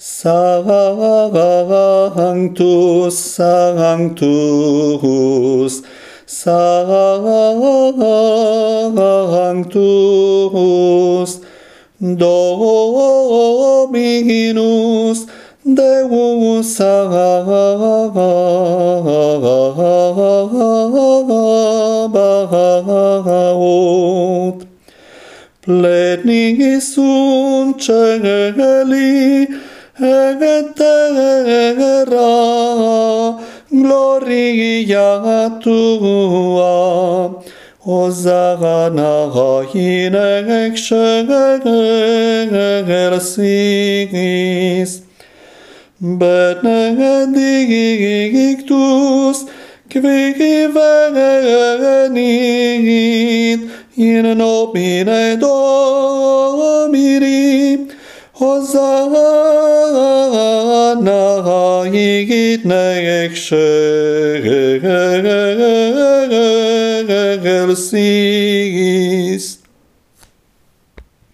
Sanctus, Sanctus, Sanctus, Dominus Deus Sabaoth. Pleni sunt celi, eterna gloria tua. Hosanna in excelsis. Benedictus qui venit in nomine Domini. Hosanna igitnei shegel.